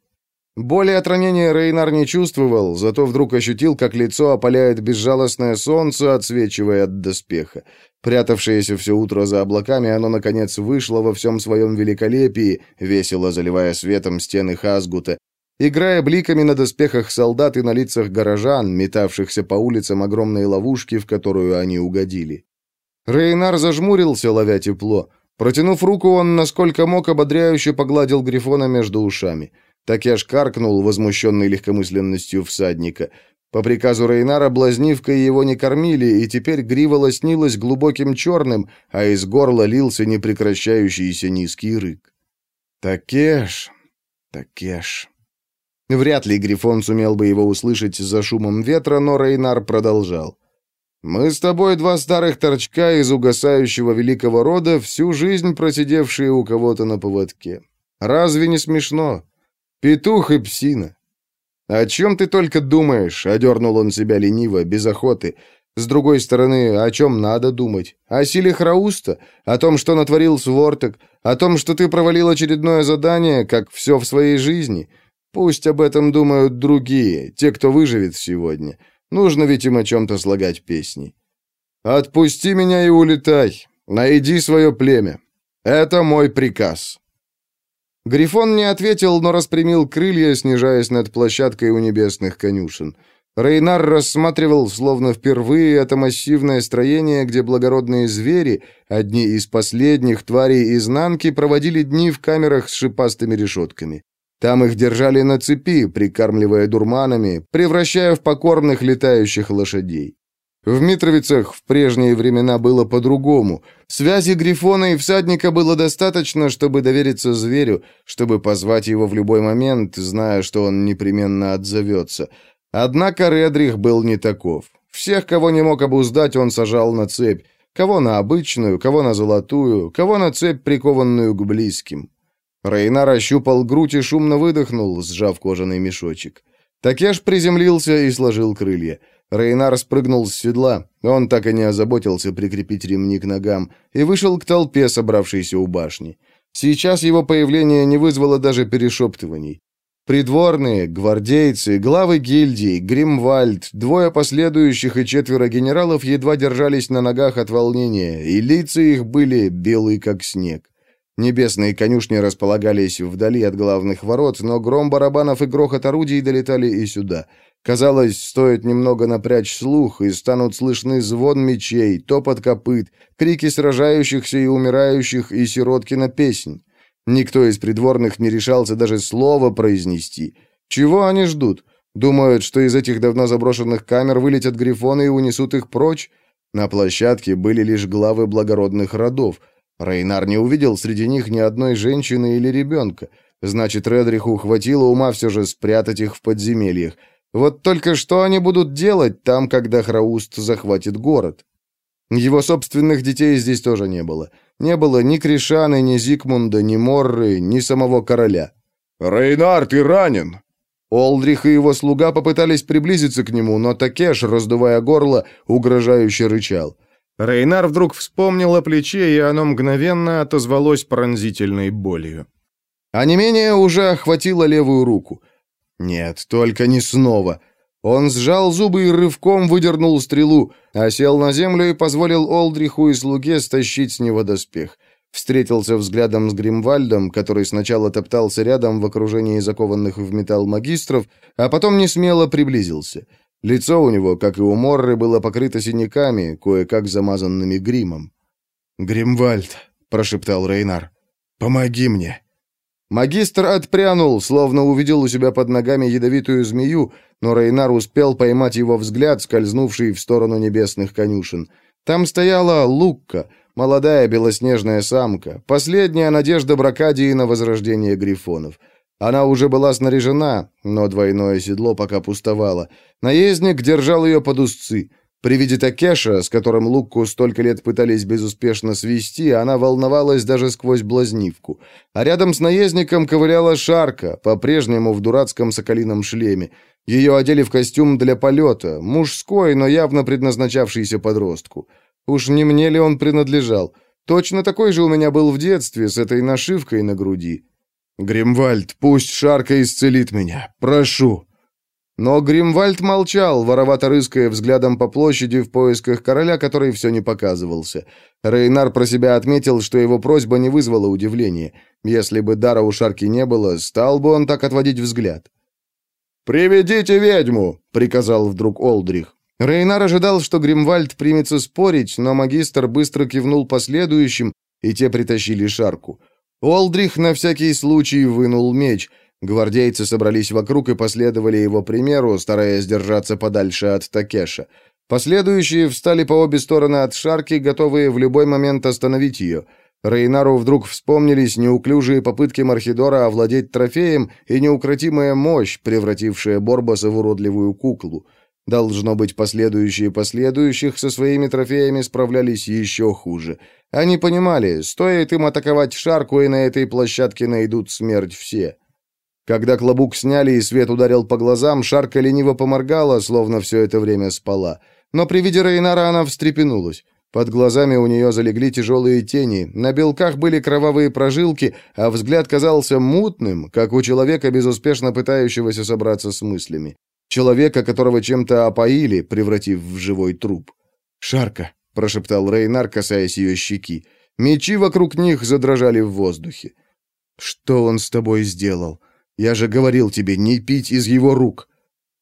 Боли от ранения Рейнар не чувствовал, зато вдруг ощутил, как лицо опаляет безжалостное солнце, отсвечивая от доспеха. Прятавшееся все утро за облаками, оно, наконец, вышло во всем своем великолепии, весело заливая светом стены Хазгута, играя бликами на доспехах солдат и на лицах горожан, метавшихся по улицам огромной ловушки, в которую они угодили. Рейнар зажмурился, ловя тепло. Протянув руку, он, насколько мог, ободряюще погладил Грифона между ушами. Так я каркнул, возмущенный легкомысленностью всадника. По приказу Рейнара блазнивкой его не кормили, и теперь грива лоснилась глубоким черным, а из горла лился непрекращающийся низкий рык. «Такеш, Такеш...» Вряд ли Грифон сумел бы его услышать за шумом ветра, но Рейнар продолжал. Мы с тобой два старых торчка из угасающего великого рода, всю жизнь просидевшие у кого-то на поводке. Разве не смешно? Петух и псина. О чем ты только думаешь? Одернул он себя лениво, без охоты. С другой стороны, о чем надо думать? О силе Храуста? О том, что натворил Сворток? О том, что ты провалил очередное задание, как все в своей жизни? Пусть об этом думают другие, те, кто выживет сегодня. Нужно ведь им о чем-то слагать песни. Отпусти меня и улетай. Найди свое племя. Это мой приказ». Грифон не ответил, но распрямил крылья, снижаясь над площадкой у небесных конюшен. Рейнар рассматривал, словно впервые, это массивное строение, где благородные звери, одни из последних тварей изнанки, проводили дни в камерах с шипастыми решетками. Там их держали на цепи, прикармливая дурманами, превращая в покорных летающих лошадей. В Митровицах в прежние времена было по-другому. Связи Грифона и всадника было достаточно, чтобы довериться зверю, чтобы позвать его в любой момент, зная, что он непременно отзовется — Однако Редрих был не таков. Всех, кого не мог обуздать, он сажал на цепь. Кого на обычную, кого на золотую, кого на цепь, прикованную к близким. Рейнар ощупал грудь и шумно выдохнул, сжав кожаный мешочек. Такеш приземлился и сложил крылья. Рейнар спрыгнул с седла, он так и не озаботился прикрепить ремни к ногам, и вышел к толпе, собравшейся у башни. Сейчас его появление не вызвало даже перешептываний. Придворные, гвардейцы, главы гильдий, Гримвальд, двое последующих и четверо генералов едва держались на ногах от волнения, и лица их были белые, как снег. Небесные конюшни располагались вдали от главных ворот, но гром барабанов и грохот орудий долетали и сюда. Казалось, стоит немного напрячь слух, и станут слышны звон мечей, топот копыт, крики сражающихся и умирающих, и сироткина песнь. Никто из придворных не решался даже слова произнести. Чего они ждут? Думают, что из этих давно заброшенных камер вылетят грифоны и унесут их прочь? На площадке были лишь главы благородных родов. Рейнар не увидел среди них ни одной женщины или ребенка. Значит, Редриху хватило ума все же спрятать их в подземельях. Вот только что они будут делать там, когда Храуст захватит город? Его собственных детей здесь тоже не было. Не было ни Кришаны, ни Зигмунда, ни Морры, ни самого короля. «Рейнар, ты ранен!» Олдрих и его слуга попытались приблизиться к нему, но Такеш, раздувая горло, угрожающе рычал. Рейнар вдруг вспомнил о плече, и оно мгновенно отозвалось пронзительной болью. А не менее уже охватило левую руку. Нет, только не снова. Он сжал зубы и рывком выдернул стрелу, осел на землю и позволил Олдриху и слуге стащить с него доспех. Встретился взглядом с Гримвальдом, который сначала топтался рядом в окружении закованных в металл магистров, а потом несмело приблизился. Лицо у него, как и у Морры, было покрыто синяками, кое-как замазанными гримом. «Гримвальд», — прошептал Рейнар, — «помоги мне». Магистр отпрянул, словно увидел у себя под ногами ядовитую змею, но Рейнар успел поймать его взгляд, скользнувший в сторону небесных конюшен. Там стояла Лукка, молодая белоснежная самка, последняя надежда Бракадии на возрождение грифонов. Она уже была снаряжена, но двойное седло пока пустовало. Наездник держал ее под узцы. При виде Такеша, с которым Лукку столько лет пытались безуспешно свести, она волновалась даже сквозь блазнивку. А рядом с наездником ковыляла Шарка, по-прежнему в дурацком соколином шлеме. Ее одели в костюм для полета, мужской, но явно предназначавшийся подростку. Уж не мне ли он принадлежал? Точно такой же у меня был в детстве, с этой нашивкой на груди. «Гримвальд, пусть Шарка исцелит меня. Прошу!» Но Гримвальд молчал, воровато рыская взглядом по площади в поисках короля, который все не показывался. Рейнар про себя отметил, что его просьба не вызвала удивления. Если бы дара у Шарки не было, стал бы он так отводить взгляд. «Приведите ведьму!» — приказал вдруг Олдрих. Рейнар ожидал, что Гримвальд примется спорить, но магистр быстро кивнул последующим, и те притащили Шарку. Олдрих на всякий случай вынул меч — Гвардейцы собрались вокруг и последовали его примеру, стараясь держаться подальше от Такеша. Последующие встали по обе стороны от шарки, готовые в любой момент остановить ее. Рейнару вдруг вспомнились неуклюжие попытки Мархидора овладеть трофеем и неукротимая мощь, превратившая Борбаса в уродливую куклу. Должно быть, последующие последующих со своими трофеями справлялись еще хуже. Они понимали, стоит им атаковать шарку, и на этой площадке найдут смерть все. Когда клобук сняли и свет ударил по глазам, Шарка лениво поморгала, словно все это время спала. Но при виде Рейнара она встрепенулась. Под глазами у нее залегли тяжелые тени, на белках были кровавые прожилки, а взгляд казался мутным, как у человека, безуспешно пытающегося собраться с мыслями. Человека, которого чем-то опоили, превратив в живой труп. «Шарка», — прошептал Рейнар, касаясь ее щеки. Мечи вокруг них задрожали в воздухе. «Что он с тобой сделал? Я же говорил тебе, не пить из его рук».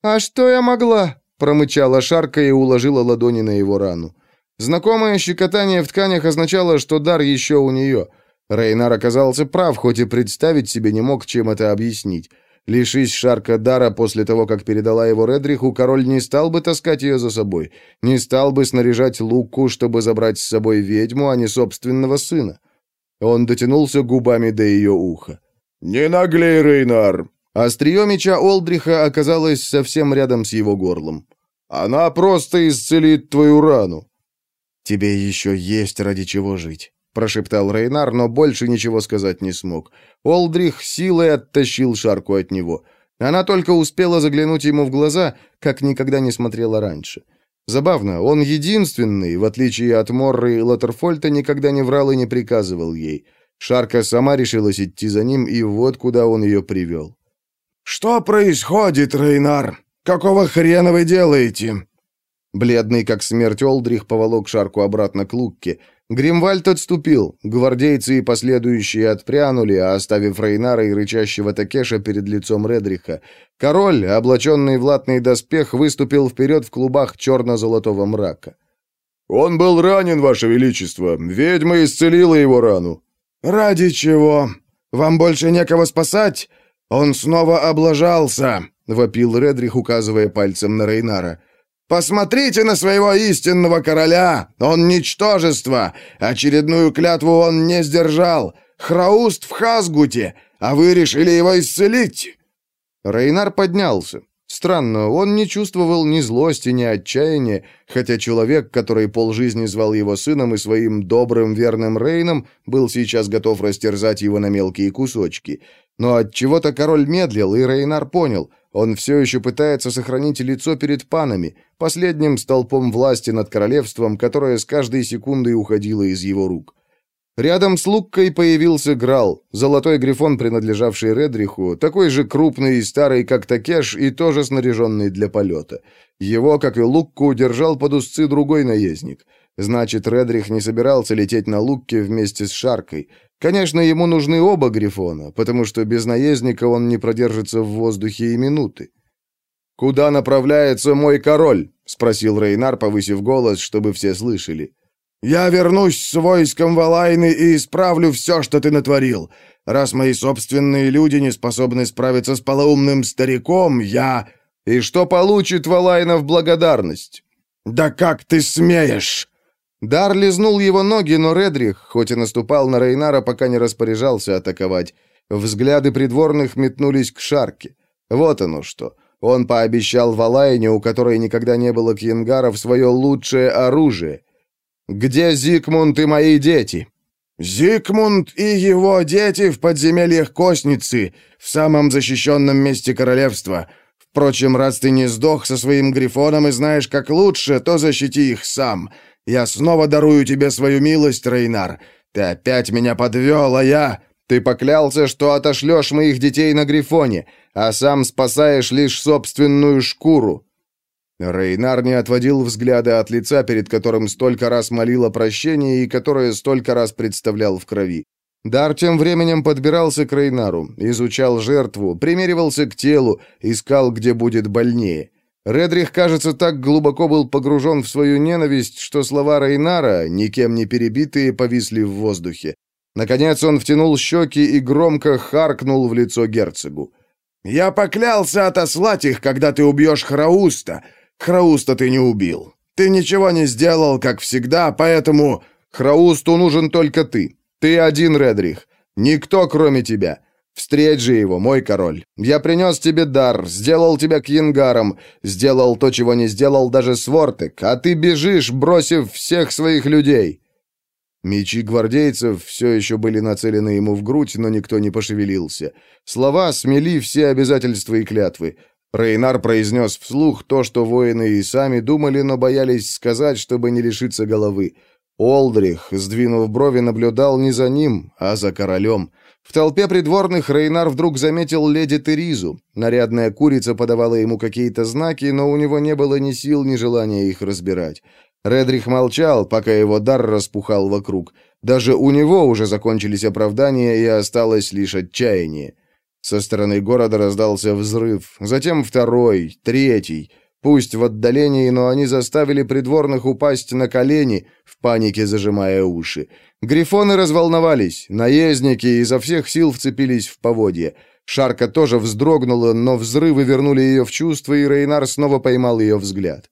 «А что я могла?» — промычала Шарка и уложила ладони на его рану. Знакомое щекотание в тканях означало, что дар еще у нее. Рейнар оказался прав, хоть и представить себе не мог, чем это объяснить. Лишись Шарка дара после того, как передала его Редриху, король не стал бы таскать ее за собой, не стал бы снаряжать луку, чтобы забрать с собой ведьму, а не собственного сына. Он дотянулся губами до ее уха. «Не наглей, Рейнар!» Острие меча Олдриха оказалось совсем рядом с его горлом. «Она просто исцелит твою рану». «Тебе еще есть ради чего жить», — прошептал Рейнар, но больше ничего сказать не смог. Олдрих силой оттащил шарку от него. Она только успела заглянуть ему в глаза, как никогда не смотрела раньше. Забавно, он единственный, в отличие от Морры и Латерфольта, никогда не врал и не приказывал ей. Шарка сама решилась идти за ним, и вот куда он ее привел. «Что происходит, Рейнар? Какого хрена вы делаете?» Бледный, как смерть Олдрих, поволок Шарку обратно к Лукке. Гримвальд отступил, гвардейцы и последующие отпрянули, оставив Рейнара и рычащего Такеша перед лицом Редриха. Король, облаченный в латный доспех, выступил вперед в клубах черно-золотого мрака. «Он был ранен, Ваше Величество. Ведьма исцелила его рану». «Ради чего? Вам больше некого спасать? Он снова облажался!» — вопил Редрих, указывая пальцем на Рейнара. «Посмотрите на своего истинного короля! Он ничтожество! Очередную клятву он не сдержал! Храуст в Хазгуте, а вы решили его исцелить!» Рейнар поднялся. Странно, он не чувствовал ни злости, ни отчаяния, хотя человек, который полжизни звал его сыном и своим добрым верным Рейном, был сейчас готов растерзать его на мелкие кусочки. Но от чего то король медлил, и Рейнар понял, он все еще пытается сохранить лицо перед панами, последним столпом власти над королевством, которое с каждой секундой уходило из его рук. Рядом с Луккой появился Грал, золотой грифон, принадлежавший Редриху, такой же крупный и старый, как Такеш, и тоже снаряженный для полета. Его, как и Лукку, держал под узцы другой наездник. Значит, Редрих не собирался лететь на Лукке вместе с Шаркой. Конечно, ему нужны оба грифона, потому что без наездника он не продержится в воздухе и минуты. «Куда направляется мой король?» — спросил Рейнар, повысив голос, чтобы все слышали. Я вернусь с войском Валайны и исправлю все, что ты натворил. Раз мои собственные люди не способны справиться с полоумным стариком, я...» «И что получит Валайна в благодарность?» «Да как ты смеешь!» Дар лизнул его ноги, но Редрих, хоть и наступал на Рейнара, пока не распоряжался атаковать. Взгляды придворных метнулись к Шарке. Вот оно что. Он пообещал Валайне, у которой никогда не было кьенгаров, свое лучшее оружие. «Где Зигмунд и мои дети?» «Зигмунд и его дети в подземельях Косницы, в самом защищенном месте королевства. Впрочем, раз ты не сдох со своим грифоном и знаешь, как лучше, то защити их сам. Я снова дарую тебе свою милость, Рейнар. Ты опять меня подвел, а я...» «Ты поклялся, что отошлешь моих детей на грифоне, а сам спасаешь лишь собственную шкуру. Рейнар не отводил взгляда от лица, перед которым столько раз молил о прощении и которое столько раз представлял в крови. Дар тем временем подбирался к Рейнару, изучал жертву, примеривался к телу, искал, где будет больнее. Редрих, кажется, так глубоко был погружен в свою ненависть, что слова Рейнара, никем не перебитые, повисли в воздухе. Наконец он втянул щеки и громко харкнул в лицо герцогу. «Я поклялся отослать их, когда ты убьешь Храуста, Храуста ты не убил. Ты ничего не сделал, как всегда, поэтому... Храусту нужен только ты. Ты один, Редрих. Никто, кроме тебя. Встреть же его, мой король. Я принес тебе дар, сделал тебя кьянгаром, сделал то, чего не сделал даже Свортек, а ты бежишь, бросив всех своих людей». Мечи гвардейцев все еще были нацелены ему в грудь, но никто не пошевелился. Слова смели все обязательства и клятвы. Рейнар произнес вслух то, что воины и сами думали, но боялись сказать, чтобы не лишиться головы. Олдрих, сдвинув брови, наблюдал не за ним, а за королем. В толпе придворных Рейнар вдруг заметил леди Теризу. Нарядная курица подавала ему какие-то знаки, но у него не было ни сил, ни желания их разбирать. Редрих молчал, пока его дар распухал вокруг. Даже у него уже закончились оправдания, и осталось лишь отчаяние. Со стороны города раздался взрыв, затем второй, третий. Пусть в отдалении, но они заставили придворных упасть на колени, в панике зажимая уши. Грифоны разволновались, наездники изо всех сил вцепились в поводья. Шарка тоже вздрогнула, но взрывы вернули ее в чувство, и Рейнар снова поймал ее взгляд.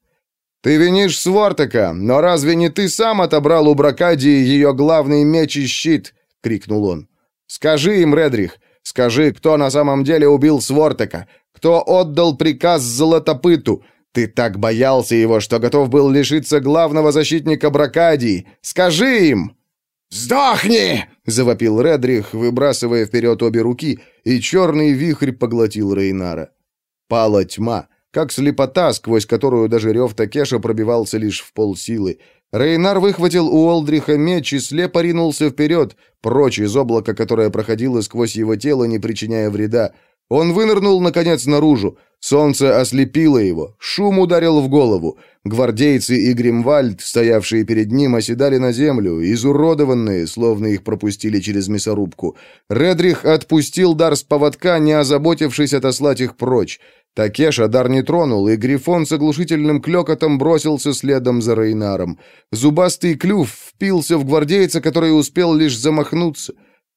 «Ты винишь Свортека, но разве не ты сам отобрал у Бракадии ее главный меч и щит?» — крикнул он. «Скажи им, Редрих, скажи, кто на самом деле убил Свортека, кто отдал приказ Золотопыту. Ты так боялся его, что готов был лишиться главного защитника Бракадии. Скажи им!» «Сдохни!» — завопил Редрих, выбрасывая вперед обе руки, и черный вихрь поглотил Рейнара. Пала тьма — как слепота, сквозь которую даже рев Такеша пробивался лишь в полсилы. Рейнар выхватил у Олдриха меч и слепо ринулся вперед, прочь из облака, которое проходило сквозь его тело, не причиняя вреда. Он вынырнул, наконец, наружу. Солнце ослепило его. Шум ударил в голову. Гвардейцы и Гримвальд, стоявшие перед ним, оседали на землю, изуродованные, словно их пропустили через мясорубку. Редрих отпустил дар с поводка, не озаботившись отослать их прочь. Такеша дар не тронул, и Грифон с оглушительным клёкотом бросился следом за Рейнаром. Зубастый клюв впился в гвардейца, который успел лишь замахнуться.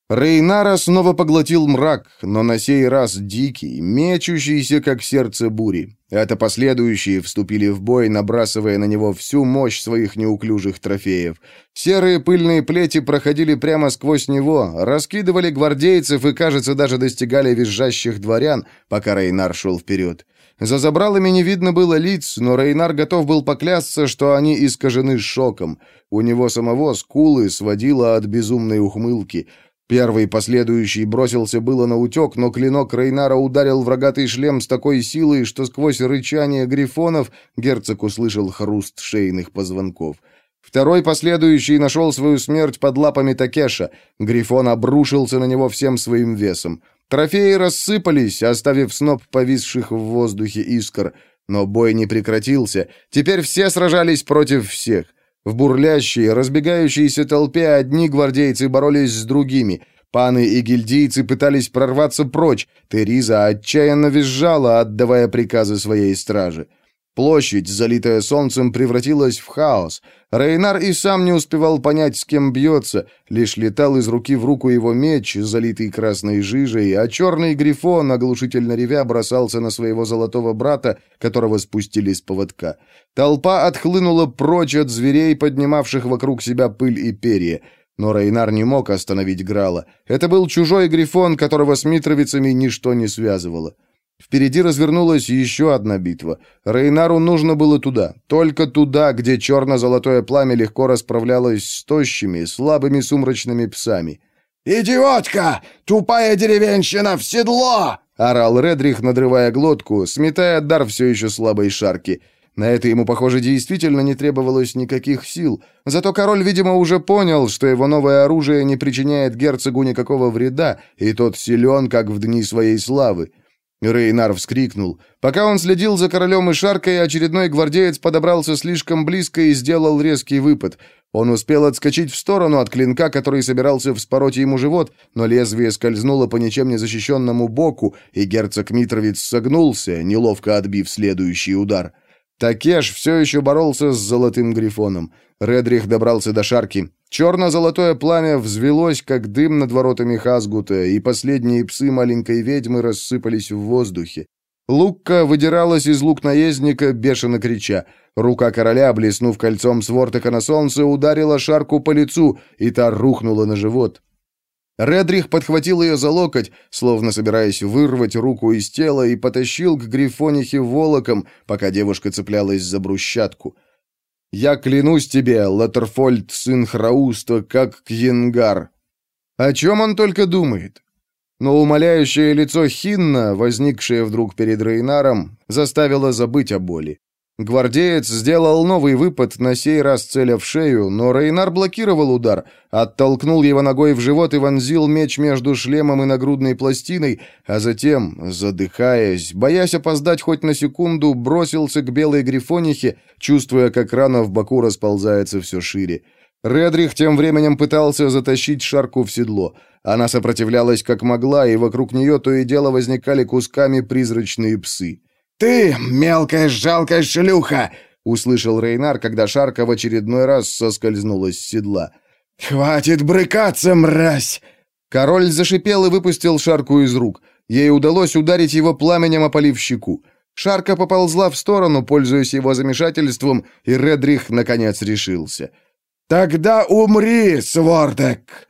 Рейнара снова поглотил мрак, но на сей раз дикий, мечущийся, как сердце бури. Это последующие вступили в бой, набрасывая на него всю мощь своих неуклюжих трофеев. Серые пыльные плети проходили прямо сквозь него, раскидывали гвардейцев и, кажется, даже достигали визжащих дворян, пока Рейнар шел вперед. За забралами не видно было лиц, но Рейнар готов был поклясться, что они искажены шоком. У него самого скулы сводило от безумной ухмылки — Первый последующий бросился было на утек, но клинок Рейнара ударил в рогатый шлем с такой силой, что сквозь рычание грифонов герцог услышал хруст шейных позвонков. Второй последующий нашел свою смерть под лапами Такеша. Грифон обрушился на него всем своим весом. Трофеи рассыпались, оставив сноп повисших в воздухе искр. Но бой не прекратился. Теперь все сражались против всех. В бурлящей, разбегающейся толпе одни гвардейцы боролись с другими. Паны и гильдийцы пытались прорваться прочь. Териза отчаянно визжала, отдавая приказы своей страже. Площадь, залитая солнцем, превратилась в хаос. Рейнар и сам не успевал понять, с кем бьется, лишь летал из руки в руку его меч, залитый красной жижей, а черный грифон, оглушительно ревя, бросался на своего золотого брата, которого спустили с поводка. Толпа отхлынула прочь от зверей, поднимавших вокруг себя пыль и перья. Но Рейнар не мог остановить Грала. Это был чужой грифон, которого с митровицами ничто не связывало. Впереди развернулась еще одна битва. Рейнару нужно было туда, только туда, где черно-золотое пламя легко расправлялось с тощими, слабыми сумрачными псами. «Идиотка! Тупая деревенщина в седло!» — орал Редрих, надрывая глотку, сметая дар все еще слабой шарки. На это ему, похоже, действительно не требовалось никаких сил. Зато король, видимо, уже понял, что его новое оружие не причиняет герцогу никакого вреда, и тот силен, как в дни своей славы. Рейнар вскрикнул. Пока он следил за королем и шаркой, очередной гвардеец подобрался слишком близко и сделал резкий выпад. Он успел отскочить в сторону от клинка, который собирался вспороть ему живот, но лезвие скользнуло по ничем не защищенному боку, и герцог Митровец согнулся, неловко отбив следующий удар. Такеш все еще боролся с золотым грифоном. Редрих добрался до шарки. Черно-золотое пламя взвелось, как дым над воротами Хазгута, и последние псы маленькой ведьмы рассыпались в воздухе. Лукка выдиралась из лук наездника, бешено крича. Рука короля, блеснув кольцом свортака на солнце, ударила шарку по лицу, и та рухнула на живот. Редрих подхватил ее за локоть, словно собираясь вырвать руку из тела, и потащил к Грифонихе волоком, пока девушка цеплялась за брусчатку. Я клянусь тебе, Латерфольд, сын Храуста, как Кьенгар. О чем он только думает? Но умоляющее лицо Хинна, возникшее вдруг перед Рейнаром, заставило забыть о боли. Гвардеец сделал новый выпад, на сей раз целя в шею, но Рейнар блокировал удар, оттолкнул его ногой в живот и вонзил меч между шлемом и нагрудной пластиной, а затем, задыхаясь, боясь опоздать хоть на секунду, бросился к белой грифонихе, чувствуя, как рана в боку расползается все шире. Редрих тем временем пытался затащить шарку в седло. Она сопротивлялась как могла, и вокруг нее то и дело возникали кусками призрачные псы. «Ты, мелкая жалкая шлюха!» — услышал Рейнар, когда шарка в очередной раз соскользнула с седла. «Хватит брыкаться, мразь!» Король зашипел и выпустил шарку из рук. Ей удалось ударить его пламенем, опалив щеку. Шарка поползла в сторону, пользуясь его замешательством, и Редрих, наконец, решился. «Тогда умри, Свордек!»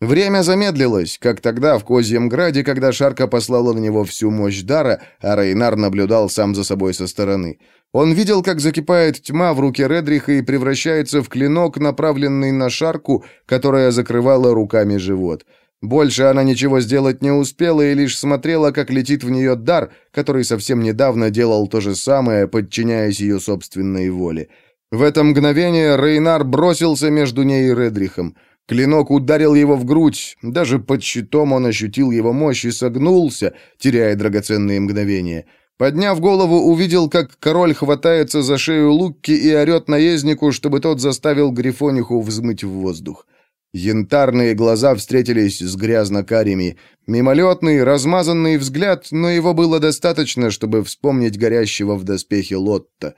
Время замедлилось, как тогда в Козьем Граде, когда Шарка послала на него всю мощь дара, а Рейнар наблюдал сам за собой со стороны. Он видел, как закипает тьма в руке Редриха и превращается в клинок, направленный на Шарку, которая закрывала руками живот. Больше она ничего сделать не успела и лишь смотрела, как летит в нее дар, который совсем недавно делал то же самое, подчиняясь ее собственной воле. В это мгновение Рейнар бросился между ней и Редрихом. Клинок ударил его в грудь, даже под щитом он ощутил его мощь и согнулся, теряя драгоценные мгновения. Подняв голову, увидел, как король хватается за шею Лукки и орет наезднику, чтобы тот заставил Грифониху взмыть в воздух. Янтарные глаза встретились с грязно-карими. Мимолетный, размазанный взгляд, но его было достаточно, чтобы вспомнить горящего в доспехе Лотта.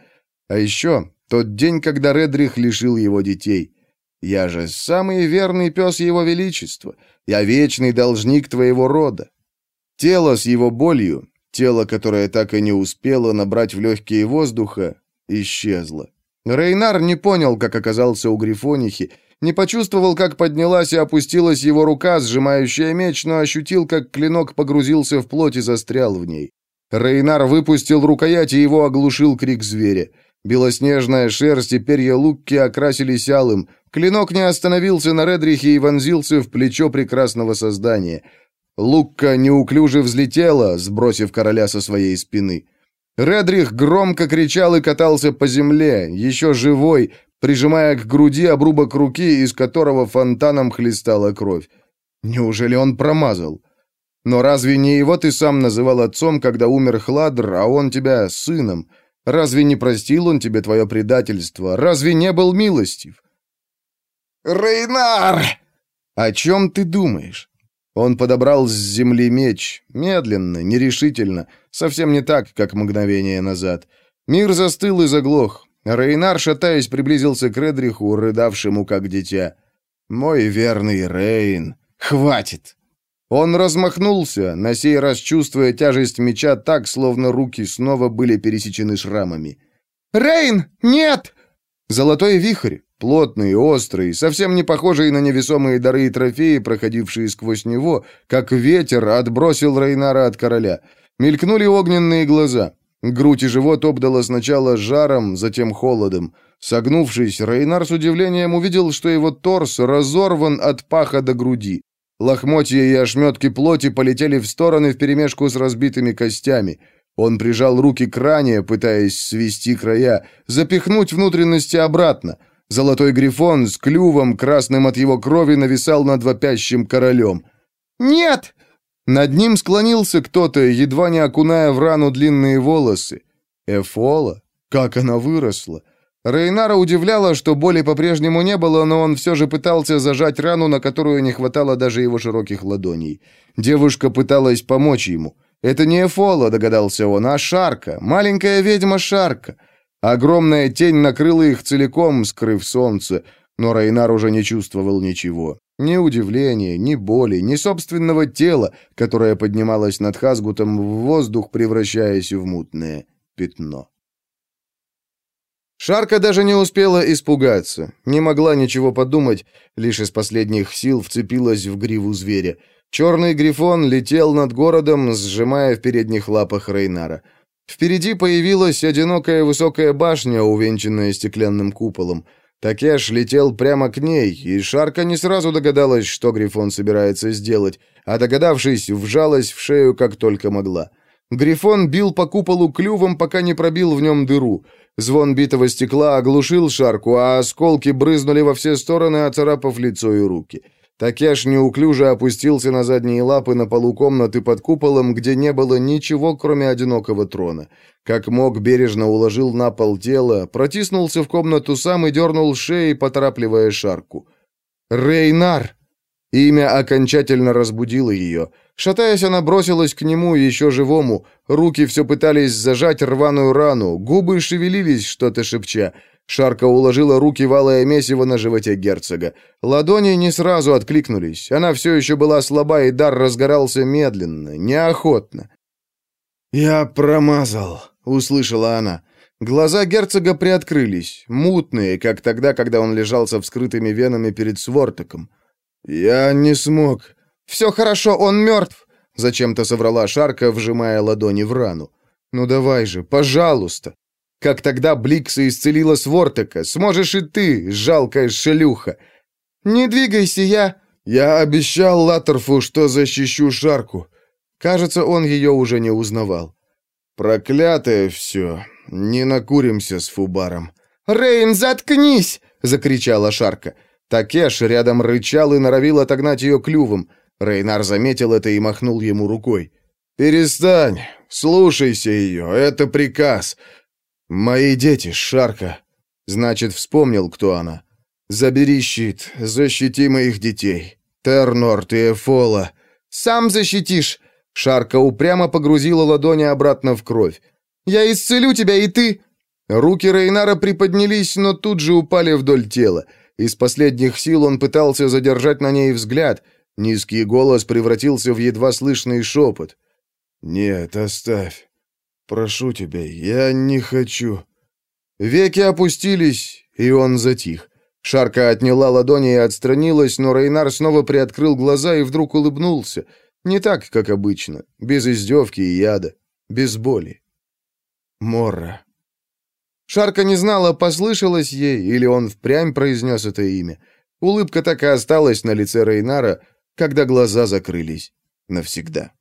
А еще тот день, когда Редрих лишил его детей — я же самый верный пес его величества. Я вечный должник твоего рода. Тело с его болью, тело, которое так и не успело набрать в легкие воздуха, исчезло. Рейнар не понял, как оказался у Грифонихи, не почувствовал, как поднялась и опустилась его рука, сжимающая меч, но ощутил, как клинок погрузился в плоть и застрял в ней. Рейнар выпустил рукоять, и его оглушил крик зверя. Белоснежная шерсть и перья Лукки окрасились алым, Клинок не остановился на Редрихе и вонзился в плечо прекрасного создания. Лукка неуклюже взлетела, сбросив короля со своей спины. Редрих громко кричал и катался по земле, еще живой, прижимая к груди обрубок руки, из которого фонтаном хлестала кровь. Неужели он промазал? Но разве не его ты сам называл отцом, когда умер Хладр, а он тебя сыном? Разве не простил он тебе твое предательство? Разве не был милостив? «Рейнар!» «О чем ты думаешь?» Он подобрал с земли меч, медленно, нерешительно, совсем не так, как мгновение назад. Мир застыл и заглох. Рейнар, шатаясь, приблизился к Редриху, рыдавшему как дитя. «Мой верный Рейн, хватит!» Он размахнулся, на сей раз чувствуя тяжесть меча так, словно руки снова были пересечены шрамами. «Рейн, нет!» Золотой вихрь, Плотный, острый, совсем не похожий на невесомые дары и трофеи, проходившие сквозь него, как ветер отбросил Рейнара от короля. Мелькнули огненные глаза. Грудь и живот обдало сначала жаром, затем холодом. Согнувшись, Рейнар с удивлением увидел, что его торс разорван от паха до груди. Лохмотья и ошметки плоти полетели в стороны вперемешку с разбитыми костями. Он прижал руки к ране, пытаясь свести края, запихнуть внутренности обратно — Золотой грифон с клювом, красным от его крови, нависал над вопящим королем. «Нет!» Над ним склонился кто-то, едва не окуная в рану длинные волосы. Эфола? Как она выросла! Рейнара удивляла, что боли по-прежнему не было, но он все же пытался зажать рану, на которую не хватало даже его широких ладоней. Девушка пыталась помочь ему. Это не Эфола, догадался он, а Шарка, маленькая ведьма Шарка. Огромная тень накрыла их целиком, скрыв солнце, но Райнар уже не чувствовал ничего. Ни удивления, ни боли, ни собственного тела, которое поднималось над Хазгутом в воздух, превращаясь в мутное пятно. Шарка даже не успела испугаться, не могла ничего подумать, лишь из последних сил вцепилась в гриву зверя. Черный грифон летел над городом, сжимая в передних лапах Рейнара. Впереди появилась одинокая высокая башня, увенчанная стеклянным куполом. Такеш летел прямо к ней, и Шарка не сразу догадалась, что Грифон собирается сделать, а догадавшись, вжалась в шею как только могла. Грифон бил по куполу клювом, пока не пробил в нем дыру. Звон битого стекла оглушил шарку, а осколки брызнули во все стороны, оцарапав лицо и руки. Такеш неуклюже опустился на задние лапы на полу комнаты под куполом, где не было ничего, кроме одинокого трона. Как мог, бережно уложил на пол тело, протиснулся в комнату сам и дернул шеей, поторапливая шарку. «Рейнар!» Имя окончательно разбудило ее. Шатаясь, она бросилась к нему, еще живому. Руки все пытались зажать рваную рану, губы шевелились, что-то шепча. Шарка уложила руки в алое месиво на животе герцога. Ладони не сразу откликнулись. Она все еще была слаба, и дар разгорался медленно, неохотно. «Я промазал», — услышала она. Глаза герцога приоткрылись, мутные, как тогда, когда он лежал со вскрытыми венами перед свортоком. «Я не смог». «Все хорошо, он мертв», — зачем-то соврала Шарка, вжимая ладони в рану. «Ну давай же, пожалуйста». Как тогда Бликса исцелила Свортека. Сможешь и ты, жалкая шелюха. Не двигайся, я... Я обещал Латерфу, что защищу Шарку. Кажется, он ее уже не узнавал. Проклятое все. Не накуримся с Фубаром. «Рейн, заткнись!» — закричала Шарка. Такеш рядом рычал и норовил отогнать ее клювом. Рейнар заметил это и махнул ему рукой. «Перестань! Слушайся ее! Это приказ! «Мои дети, Шарка!» Значит, вспомнил, кто она. «Забери щит, защити моих детей. Тернорт и Эфола». «Сам защитишь!» Шарка упрямо погрузила ладони обратно в кровь. «Я исцелю тебя, и ты...» Руки Рейнара приподнялись, но тут же упали вдоль тела. Из последних сил он пытался задержать на ней взгляд. Низкий голос превратился в едва слышный шепот. «Нет, оставь. Прошу тебя, я не хочу». Веки опустились, и он затих. Шарка отняла ладони и отстранилась, но Рейнар снова приоткрыл глаза и вдруг улыбнулся. Не так, как обычно, без издевки и яда, без боли. Морра. Шарка не знала, послышалось ей, или он впрямь произнес это имя. Улыбка так и осталась на лице Рейнара, когда глаза закрылись навсегда.